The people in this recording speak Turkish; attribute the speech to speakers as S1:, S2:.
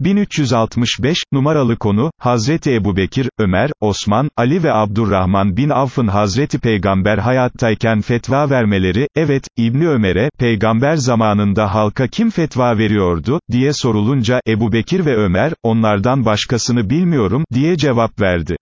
S1: 1365, numaralı konu, Hazreti Ebubekir, Ömer, Osman, Ali ve Abdurrahman bin Avf'ın Hazreti Peygamber hayattayken fetva vermeleri, evet, İbni Ömer'e, peygamber zamanında halka kim fetva veriyordu, diye sorulunca, Ebubekir ve Ömer, onlardan başkasını bilmiyorum, diye cevap verdi.